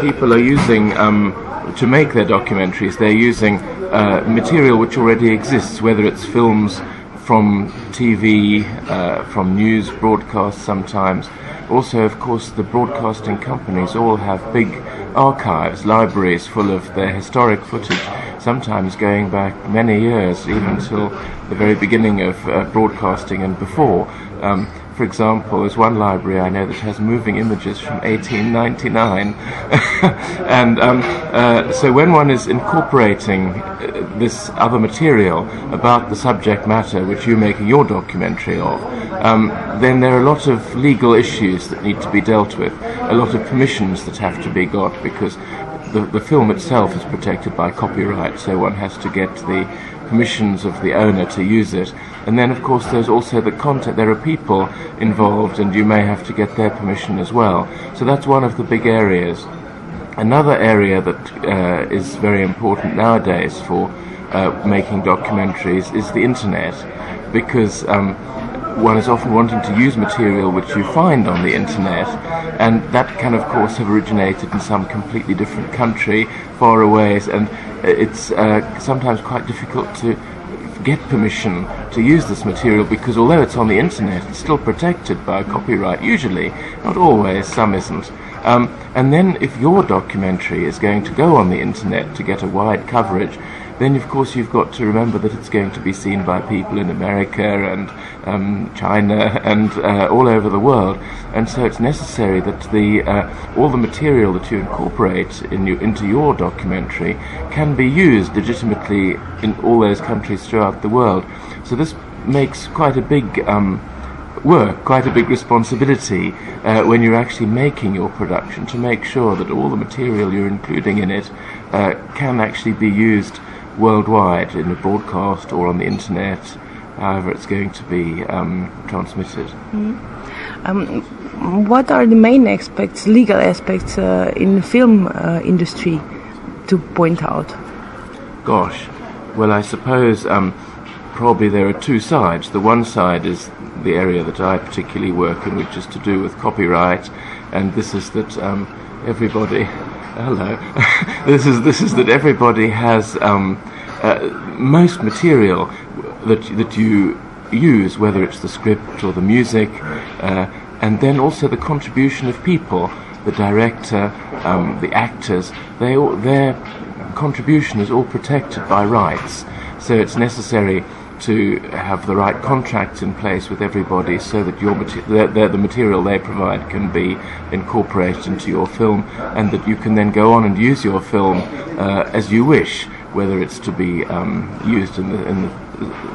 people are using um, to make their documentaries. They're using uh, material which already exists, whether it's films from TV, uh, from news broadcasts sometimes. Also, of course, the broadcasting companies all have big archives, libraries full of their historic footage, sometimes going back many years, even till the very beginning of uh, broadcasting and before. Um, for example, there's one library I know that has moving images from 1899. and um, uh, so when one is incorporating uh, this other material about the subject matter which you're making your documentary of, um, then there are a lot of legal issues that need to be dealt with, a lot of permissions that have to be got because the, the film itself is protected by copyright, so one has to get the permissions of the owner to use it. And then, of course, there's also the content. There are people involved, and you may have to get their permission as well. So that's one of the big areas. Another area that uh, is very important nowadays for uh, making documentaries is the internet, because um, one is often wanting to use material which you find on the internet, and that can, of course, have originated in some completely different country, far away, and it's uh, sometimes quite difficult to get permission to use this material because although it's on the internet, it's still protected by copyright, usually, not always, some isn't. Um, and then if your documentary is going to go on the internet to get a wide coverage, then of course you've got to remember that it's going to be seen by people in America and um, China and uh, all over the world, and so it's necessary that the uh, all the material that you incorporate in you, into your documentary can be used legitimately in all those countries throughout the world. So this makes quite a big um, work, quite a big responsibility uh, when you're actually making your production to make sure that all the material you're including in it uh, can actually be used worldwide in a broadcast or on the internet, however it's going to be um, transmitted. Mm. Um, what are the main aspects, legal aspects uh, in the film uh, industry to point out? Gosh, well, I suppose um, probably there are two sides. The one side is the area that I particularly work in, which is to do with copyright, and this is that um, everybody hello. this is this is that everybody has um, uh, most material that that you use, whether it's the script or the music, uh, and then also the contribution of people, the director, um, the actors. They all, their contribution is all protected by rights. So it's necessary to have the right contracts in place with everybody so that your the, the, the, material they provide can be incorporated into your film and that you can then go on and use your film uh, as you wish, whether it's to be um, used in the, in the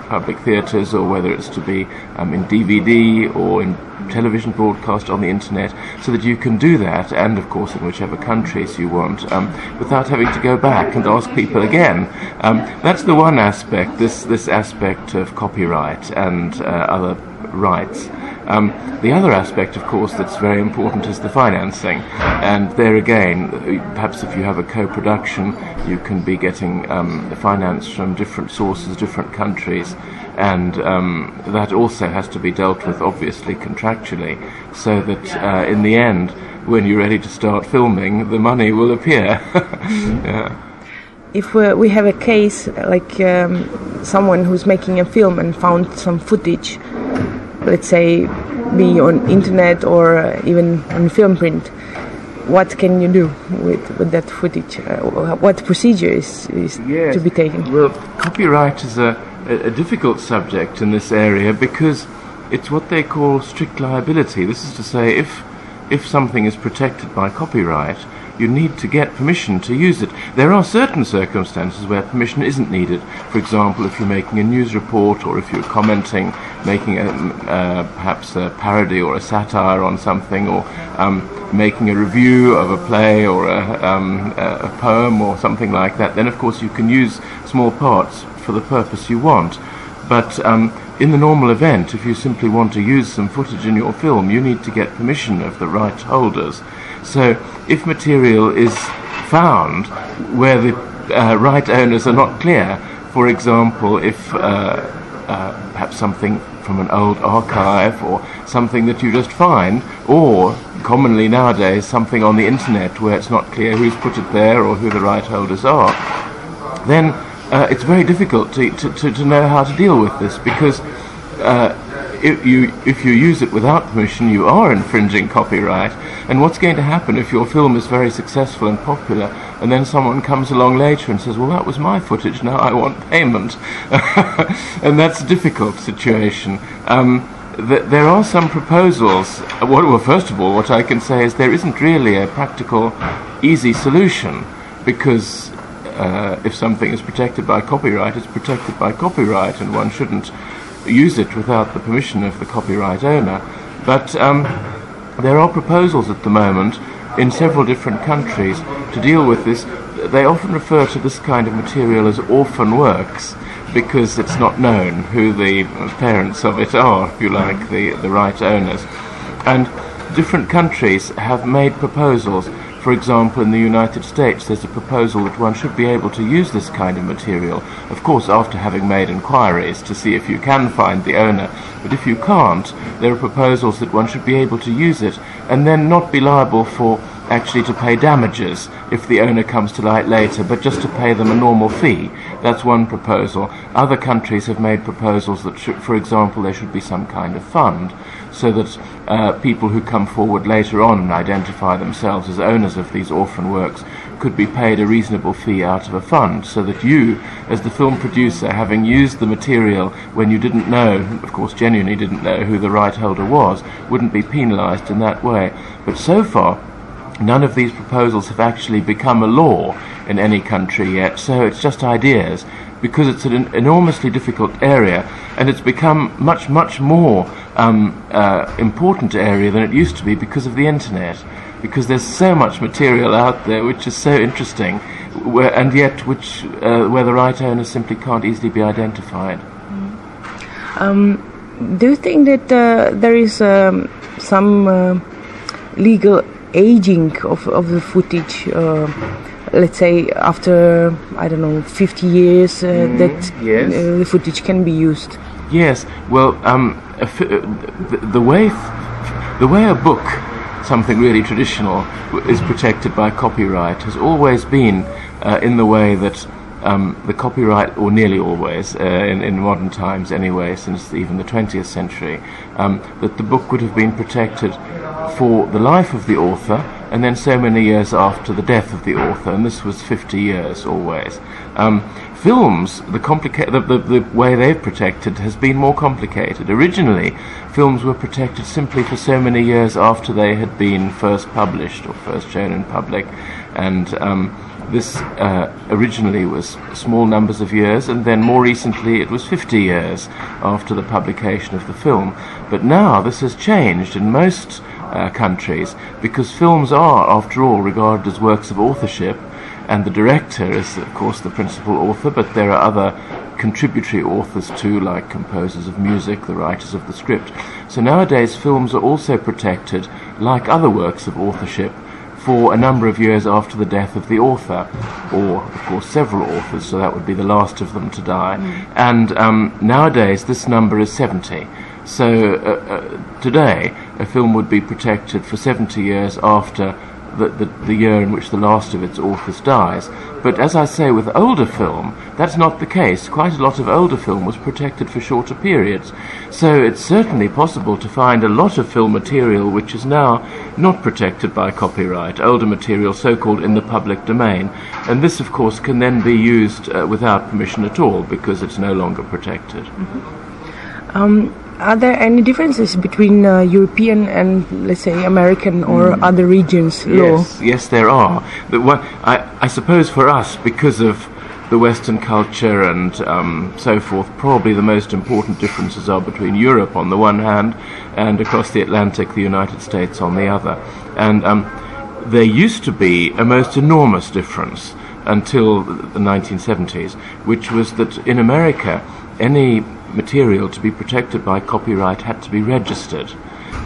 public theatres or whether it's to be um, in DVD or in television broadcast on the internet, so that you can do that, and of course in whichever countries you want, um, without having to go back and ask people again. Um, that's the one aspect, this, this aspect of copyright and uh, other rights. Um, the other aspect, of course, that's very important is the financing. And there again, perhaps if you have a co production, you can be getting um, finance from different sources, different countries, and um, that also has to be dealt with, obviously, contractually, so that uh, in the end, when you're ready to start filming, the money will appear. yeah. If we have a case like um, someone who's making a film and found some footage let's say, be on internet or uh, even on film print, what can you do with, with that footage? Uh, what procedure is, is yes. to be taken? Well, copyright is a, a, a difficult subject in this area because it's what they call strict liability. This is to say, if if something is protected by copyright, you need to get permission to use it. There are certain circumstances where permission isn't needed. For example, if you're making a news report or if you're commenting, making a, uh, perhaps a parody or a satire on something or um, making a review of a play or a, um, a poem or something like that, then of course you can use small parts for the purpose you want. But um, in the normal event, if you simply want to use some footage in your film, you need to get permission of the right holders. So if material is found where the uh, right owners are not clear, for example, if uh, uh, perhaps something from an old archive or something that you just find, or commonly nowadays something on the internet where it's not clear who's put it there or who the right holders are, then uh, it's very difficult to, to, to, to, know how to deal with this because uh, if you if you use it without permission, you are infringing copyright. And what's going to happen if your film is very successful and popular, and then someone comes along later and says, "Well, that was my footage. Now I want payment," and that's a difficult situation. Um, th- there are some proposals. Well, first of all, what I can say is there isn't really a practical, easy solution because uh, if something is protected by copyright, it's protected by copyright, and one shouldn't use it without the permission of the copyright owner. But um, there are proposals at the moment in several different countries to deal with this. They often refer to this kind of material as orphan works because it's not known who the parents of it are, if you like, the, the right owners. And different countries have made proposals for example, in the United States, there's a proposal that one should be able to use this kind of material, of course, after having made inquiries to see if you can find the owner. But if you can't, there are proposals that one should be able to use it and then not be liable for actually to pay damages if the owner comes to light later, but just to pay them a normal fee. That's one proposal. Other countries have made proposals that, should, for example, there should be some kind of fund so that uh, people who come forward later on and identify themselves as owners of these orphan works could be paid a reasonable fee out of a fund, so that you, as the film producer, having used the material when you didn't know, of course genuinely didn't know who the right holder was, wouldn't be penalised in that way. But so far, none of these proposals have actually become a law in any country yet, so it's just ideas because it's an enormously difficult area and it's become much, much more um, uh, important area than it used to be because of the internet. Because there's so much material out there which is so interesting, where, and yet which uh, where the right owner simply can't easily be identified. Um, do you think that uh, there is um, some uh, legal aging of, of the footage? Uh, let's say after I don't know 50 years uh, mm, that yes. uh, the footage can be used. Yes. Well, um, the, the, way the way a book, something really traditional, is protected by copyright has always been uh, in the way that. Um, the copyright, or nearly always, uh, in, in, modern times anyway, since even the 20th century, um, that the book would have been protected for the life of the author and then so many years after the death of the author, and this was 50 years always. Um, films, the, complica- the, the, the, way they've protected has been more complicated. Originally, films were protected simply for so many years after they had been first published or first shown in public, and um, this uh, originally was small numbers of years, and then more recently it was 50 years after the publication of the film. But now this has changed and most uh, countries because films are, after all, regarded as works of authorship, and the director is, of course, the principal author, but there are other contributory authors too, like composers of music, the writers of the script. So nowadays, films are also protected, like other works of authorship, for a number of years after the death of the author, or of course several authors, so that would be the last of them to die. Mm. And um, nowadays, this number is 70. So uh, uh, today, a film would be protected for 70 years after the, the, the, year in which the last of its authors dies. But as I say, with older film, that's not the case. Quite a lot of older film was protected for shorter periods. So it's certainly possible to find a lot of film material which is now not protected by copyright, older material so called in the public domain. And this, of course, can then be used uh, without permission at all because it's no longer protected. Mm-hmm. Um, are there any differences between uh, European and, let's say, American or mm. other regions' law? Yes, yes, there are. But one, I, I suppose for us, because of the Western culture and um, so forth, probably the most important differences are between Europe on the one hand and across the Atlantic, the United States on the other. And um, there used to be a most enormous difference until the 1970s, which was that in America, any material to be protected by copyright had to be registered.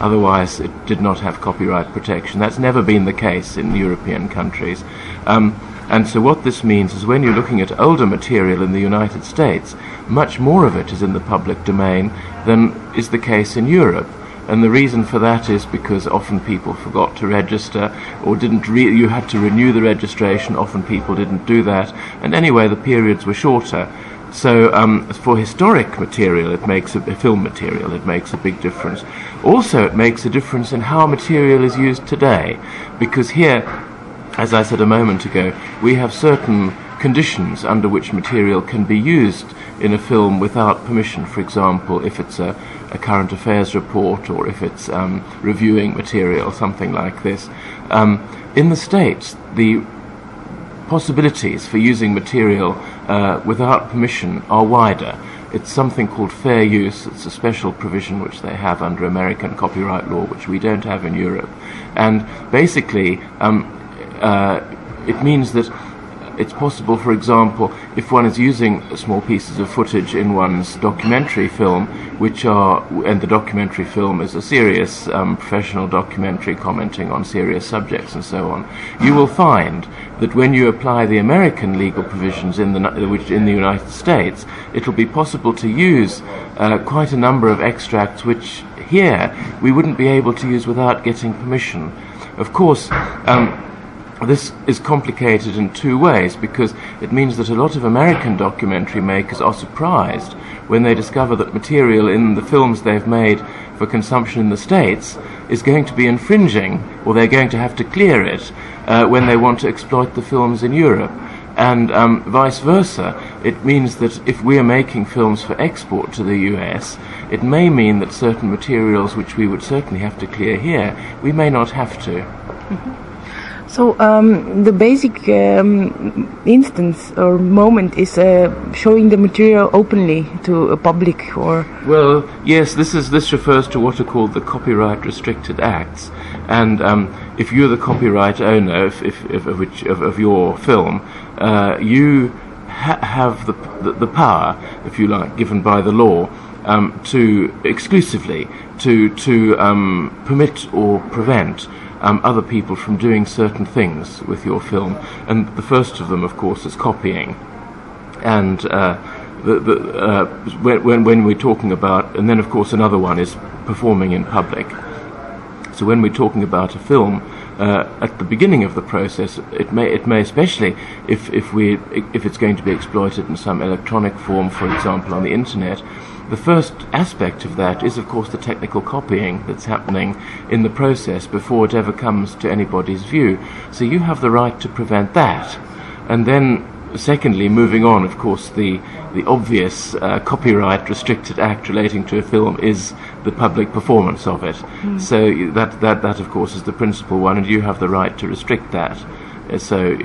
Otherwise, it did not have copyright protection. That's never been the case in European countries. Um, And so what this means is when you're looking at older material in the United States, much more of it is in the public domain than is the case in Europe. And the reason for that is because often people forgot to register or didn't re- you had to renew the registration. Often people didn't do that. And anyway, the periods were shorter. So um, for historic material, it makes a, film material, it makes a big difference. Also, it makes a difference in how material is used today, because here, as I said a moment ago, we have certain conditions under which material can be used in a film without permission. For example, if it's a, a current affairs report or if it's um, reviewing material, something like this. Um, in the States, the possibilities for using material uh, without permission are wider. It's something called fair use. It's a special provision which they have under American copyright law, which we don't have in Europe. And basically, um, uh, it means that it's possible, for example, if one is using small pieces of footage in one's documentary film, which are, and the documentary film is a serious um, professional documentary commenting on serious subjects and so on, you will find that when you apply the American legal provisions in the, which in the United States, it will be possible to use uh, quite a number of extracts which here we wouldn't be able to use without getting permission. Of course, um, this is complicated in two ways because it means that a lot of American documentary makers are surprised when they discover that material in the films they've made for consumption in the States is going to be infringing, or they're going to have to clear it uh, when they want to exploit the films in Europe. And um, vice versa, it means that if we are making films for export to the US, it may mean that certain materials which we would certainly have to clear here, we may not have to. Mm-hmm. So um, the basic um, instance or moment is uh, showing the material openly to a public, or well, yes, this is this refers to what are called the copyright restricted acts, and um, if you're the copyright owner if, if, if, of, which, of, of, your film, uh, you ha- have the, the, the power, if you like, given by the law. Um, to exclusively to to um, permit or prevent um, other people from doing certain things with your film. And the first of them, of course, is copying. And uh, the, the, uh, when, when we're talking about, and then of course another one is performing in public. So when we're talking about a film, uh, at the beginning of the process, it may, it may especially if, if we, if it's going to be exploited in some electronic form, for example, on the internet, the first aspect of that is, of course, the technical copying that's happening in the process before it ever comes to anybody's view. So you have the right to prevent that. And then, secondly, moving on, of course, the, the obvious uh, copyright restricted act relating to a film is the public performance of it. Mm. So that, that, that, of course, is the principal one, and you have the right to restrict that. Uh, so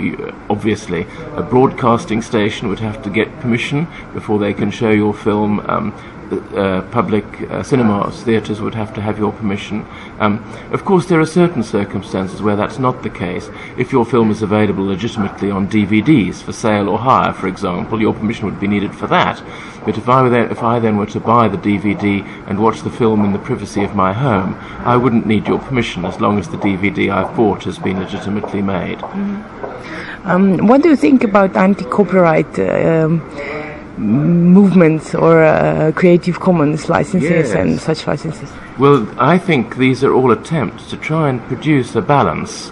obviously, a broadcasting station would have to get permission before they can show your film. Um, uh, public uh, cinemas, theatres would have to have your permission. Um, of course, there are certain circumstances where that's not the case. If your film is available legitimately on DVDs for sale or hire, for example, your permission would be needed for that. But if I, were there, if I then were to buy the DVD and watch the film in the privacy of my home, I wouldn't need your permission as long as the DVD I've bought has been legitimately made. Mm-hmm. Um, what do you think about anti-copyright? Uh, um, movements or uh, Creative Commons licenses yes. and such licenses? Well, I think these are all attempts to try and produce a balance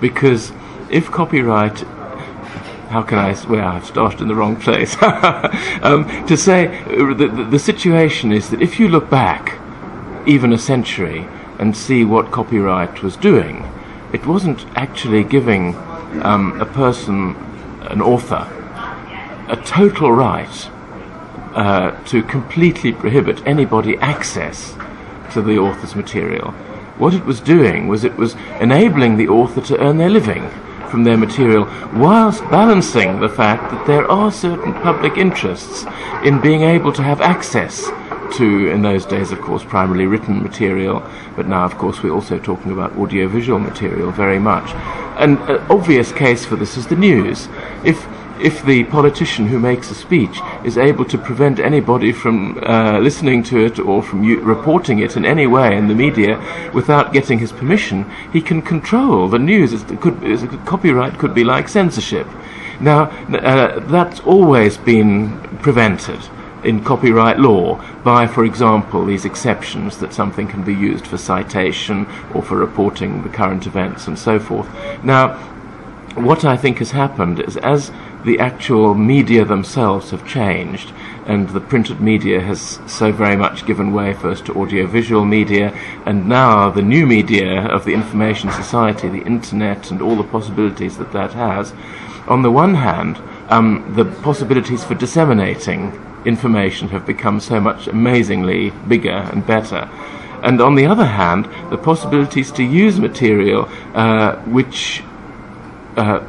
because if copyright how can I? Well, I've started in the wrong place. um, to say uh, the, the, the situation is that if you look back even a century and see what copyright was doing, it wasn't actually giving um, a person, an author, a total right uh, to completely prohibit anybody access to the author's material. What it was doing was it was enabling the author to earn their living from their material whilst balancing the fact that there are certain public interests in being able to have access to, in those days, of course, primarily written material, but now, of course, we're also talking about audiovisual material very much. An obvious case for this is the news. If if the politician who makes a speech is able to prevent anybody from uh, listening to it or from u- reporting it in any way in the media without getting his permission, he can control the news. It could, copyright could be like censorship. Now, uh, that's always been prevented in copyright law by, for example, these exceptions that something can be used for citation or for reporting the current events and so forth. Now, what I think has happened is as the actual media themselves have changed, and the printed media has so very much given way first to audiovisual media, and now the new media of the information society, the internet, and all the possibilities that that has. On the one hand, um, the possibilities for disseminating information have become so much amazingly bigger and better. And on the other hand, the possibilities to use material uh, which uh,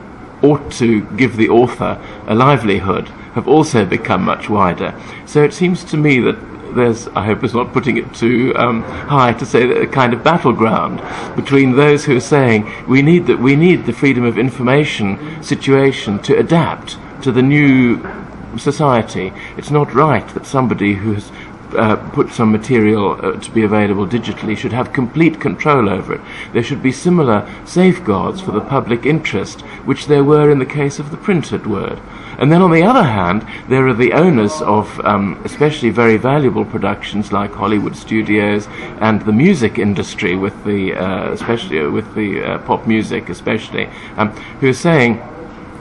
ought to give the author a livelihood have also become much wider. So it seems to me that there's, I hope it's not putting it too um, high to say that a kind of battleground between those who are saying we need that we need the freedom of information situation to adapt to the new society. It's not right that somebody who has uh, put some material uh, to be available digitally should have complete control over it. There should be similar safeguards for the public interest, which there were in the case of the printed word. And then on the other hand, there are the owners of um, especially very valuable productions like Hollywood studios and the music industry, with the uh, especially with the uh, pop music, especially, um, who are saying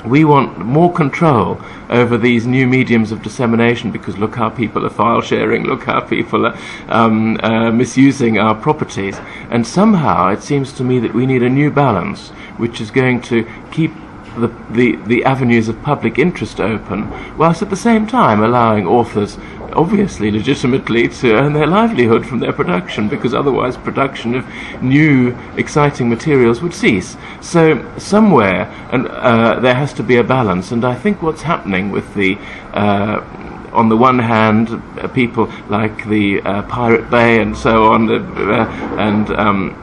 we want more control over these new mediums of dissemination because look how people are file sharing, look how people are um, uh, misusing our properties. And somehow it seems to me that we need a new balance which is going to keep the, the, the avenues of public interest open, whilst at the same time allowing authors obviously legitimately to earn their livelihood from their production because otherwise production of new exciting materials would cease. So somewhere and uh, there has to be a balance and I think what's happening with the uh, on the one hand, uh, people like the uh, Pirate Bay and so on, uh, and um,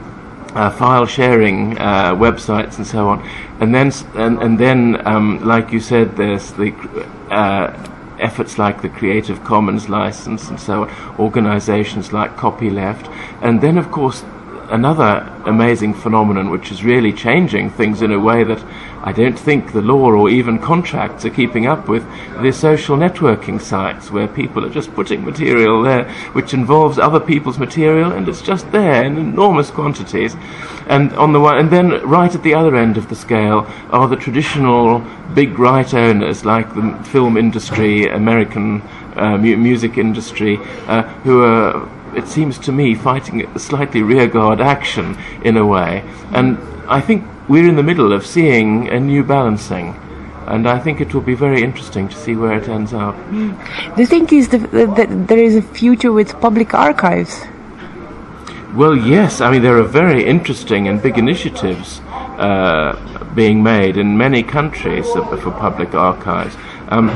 uh, file sharing uh, websites and so on, and then and, and then, um, like you said, there's the uh, efforts like the Creative Commons license and so on, organizations like Copyleft, and then, of course, another amazing phenomenon which is really changing things in a way that I don't think the law or even contracts are keeping up with the social networking sites where people are just putting material there which involves other people's material and it's just there in enormous quantities. And on the one, and then right at the other end of the scale are the traditional big right owners like the film industry, American uh, mu- music industry, uh, who are it seems to me fighting a slightly rearguard action in a way. And I think we're in the middle of seeing a new balancing. And I think it will be very interesting to see where it ends up. Do you think is the, that there is a future with public archives? Well, yes. I mean, there are very interesting and big initiatives uh, being made in many countries for public archives. Um,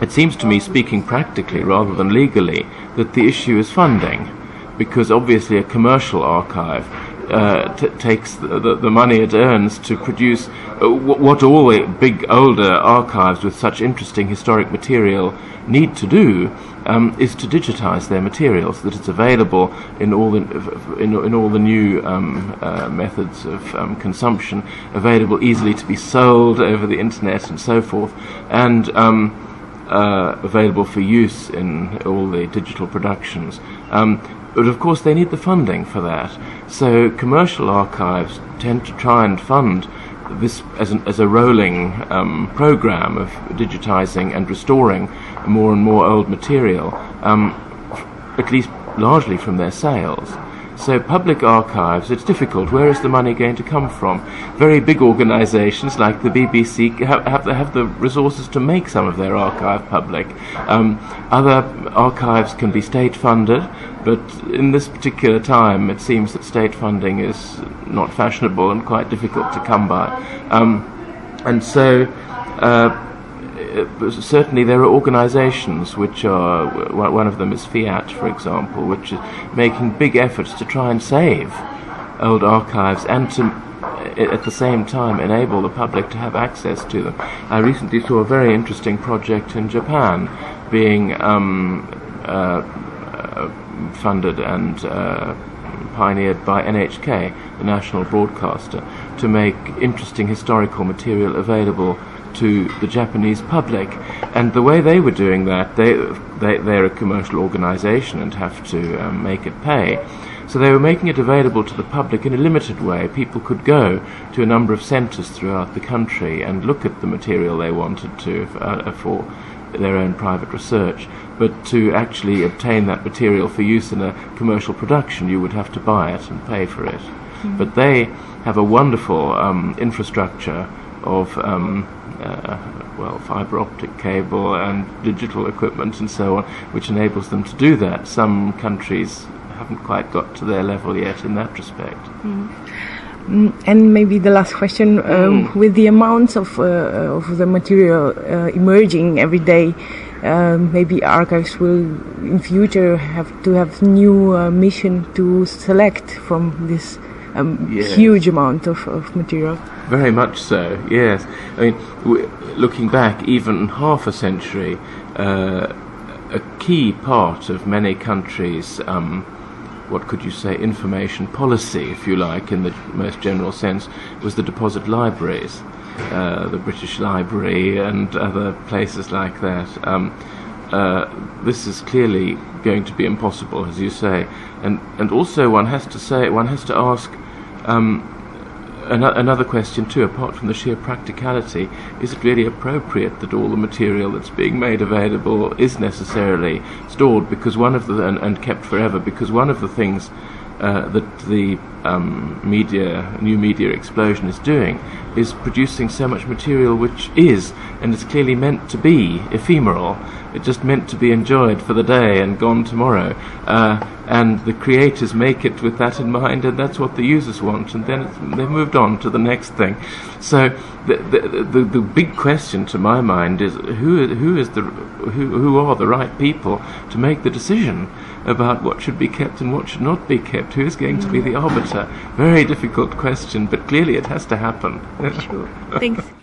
it seems to me, speaking practically rather than legally, that the issue is funding, because obviously a commercial archive uh, takes the, the, the, money it earns to produce uh, what all the big older archives with such interesting historic material need to do um, is to digitize their materials, that it's available in all the in, in all the new um, uh, methods of um, consumption, available easily to be sold over the internet and so forth, and um, uh, available for use in all the digital productions. Um, but of course, they need the funding for that. So commercial archives tend to try and fund this as, an, as a rolling um, program of digitizing and restoring more and more old material, um, at least largely from their sales. So public archives, it's difficult. Where is the money going to come from? Very big organisations like the BBC have, have, the, have the resources to make some of their archive public. Um, other archives can be state funded, but in this particular time, it seems that state funding is not fashionable and quite difficult to come by. Um, and so. Uh, certainly there are organizations which are, one of them is Fiat, for example, which is making big efforts to try and save old archives and to at the same time enable the public to have access to them. I recently saw a very interesting project in Japan being um, uh, uh, funded and uh, pioneered by NHK, the national broadcaster, to make interesting historical material available to the Japanese public. And the way they were doing that, they, they, they're a commercial organization and have to um, make it pay. So they were making it available to the public in a limited way. People could go to a number of centres throughout the country and look at the material they wanted to uh, for their own private research. But to actually obtain that material for use in a commercial production, you would have to buy it and pay for it. Mm-hmm. But they have a wonderful um, infrastructure of um, uh, well, fiber optic cable and digital equipment and so on, which enables them to do that. Some countries haven't quite got to their level yet in that respect. Mm. And maybe the last question: um, mm. with the amounts of uh, of the material uh, emerging every day, um, maybe archives will in future have to have new uh, mission to select from this um, yes. huge amount of, of material. Very much so, yes. I mean, w- looking back even half a century, uh, a key part of many countries' um, what could you say, information policy, if you like, in the most general sense, was the deposit libraries, uh, the British Library and other places like that. Um, uh, this is clearly going to be impossible, as you say, and and also one has to say, one has to ask. Um, another question too, apart from the sheer practicality, is it really appropriate that all the material that's being made available is necessarily stored because one of the and, and kept forever? Because one of the things uh, that the um, media, new media explosion is doing is producing so much material which is, and is clearly meant to be, ephemeral. It's just meant to be enjoyed for the day and gone tomorrow. Uh, and the creators make it with that in mind, and that's what the users want, and then they've moved on to the next thing. So the, the, the, the big question to my mind is who, who, is the, who, who are the right people to make the decision? about what should be kept and what should not be kept. Who is going to be the arbiter? Very difficult question, but clearly it has to happen. Sure. Thanks.